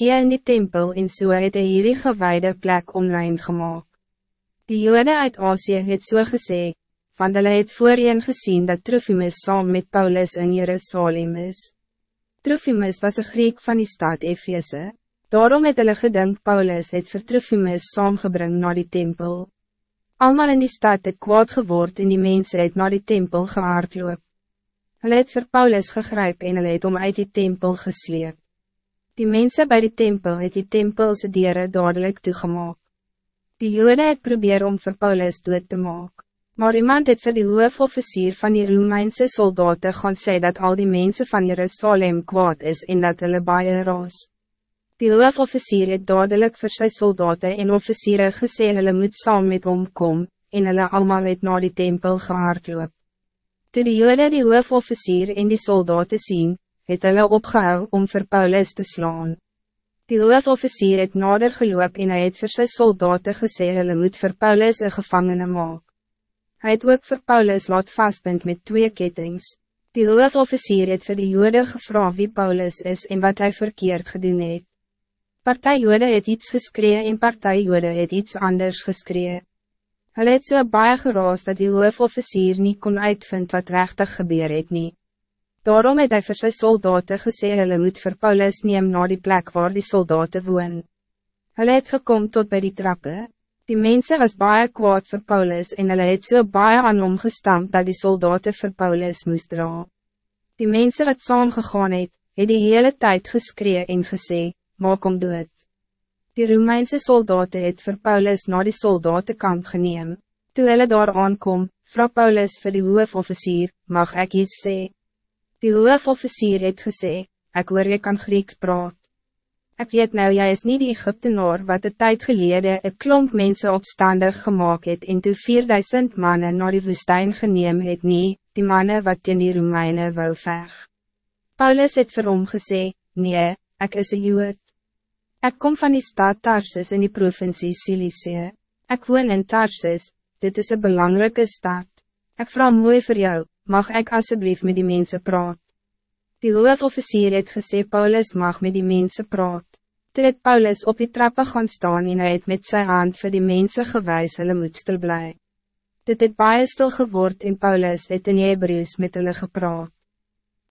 verkeer in die tempel en so het hy hierdie gewijde plek online gemaakt. Die jode uit Asie het so gesê, want hulle het voorheen gezien dat Trophimus saam met Paulus in Jerusalem is. Trophimus was een Griek van die stad Efeze, daarom het hulle gedink Paulus het vir Trophimus saamgebring na die tempel. Almal in die stad het kwaad geword en die mensen het na die tempel gehaardloop. Hulle het vir Paulus gegryp en hulle het om uit die tempel gesleep. Die mensen bij die tempel het die tempelse dieren dadelijk toegemaak. Die jode het probeer om vir Paulus dood te maak. Maar iemand het vir die hoofofficier van die Romeinse soldaten gaan sê dat al die mensen van Jerusalem kwaad is en dat hulle baie raas. Die hoofofficier het dadelijk vir sy soldaten en officieren gesê hulle moet saam met hom kom, en hulle allemaal het na die tempel gehaardloop. Toe die jode die hoofofficier en die soldaten zien, het hulle opgehou om vir Paulus te slaan. Die hoofofficier het nader geloop en hy het vir sy soldaten gesê hulle moet vir Paulus een gevangene maak. Hij het ook vir Paulus laat vastbind met twee kettings. Die hoofofficier het vir die jode gevra wie Paulus is en wat hij verkeerd gedoen het. Partij jode het iets geskree en partij jode het iets anders geskree. Hulle het so baie geraas dat die hoofofficier niet kon uitvind wat rechtig gebeur het nie. Daarom het hy vir sy soldaten gesê hulle moet vir Paulus neem na die plek waar die soldaten woon. Hulle het gekom tot bij die trappe. Die mensen was baie kwaad voor Paulus en hulle het so baie aan hom gestampt dat die soldaten voor Paulus moest dra. Die mensen wat saam gegaan het, het die hele tijd geskree en gesê, maak om dood. Die Romeinse soldaten het voor Paulus naar die soldatenkamp geneem. Toe hulle daar aankom, vraag Paulus voor die hoofofficier, mag ik iets sê? Die hoofofficier het gesê, ek hoor jy kan Grieks praat. Ik weet nou, jy is niet die Egyptenaar wat de tijd geleden een klomp mensen opstandig gemaakt het en toe 4000 mannen naar die woestijn geneem het nie, die mannen wat in die Romeine wou veg. Paulus het vir hom gesê, nee, ik is een Jood. Ik kom van die stad Tarsus in die provincie Cilicië. Ik woon in Tarsus, dit is een belangrijke stad. Ik vraag mooi voor jou, mag ik alsjeblieft met die mensen praat? Die hoofofficier het gesê Paulus mag met die mensen praat. Toe het Paulus op die trappen gaan staan en hy het met zijn hand voor die mensen gewijs hulle moet stil bly. Dit het baie stil geword en Paulus het in Hebrews met hulle gepraat.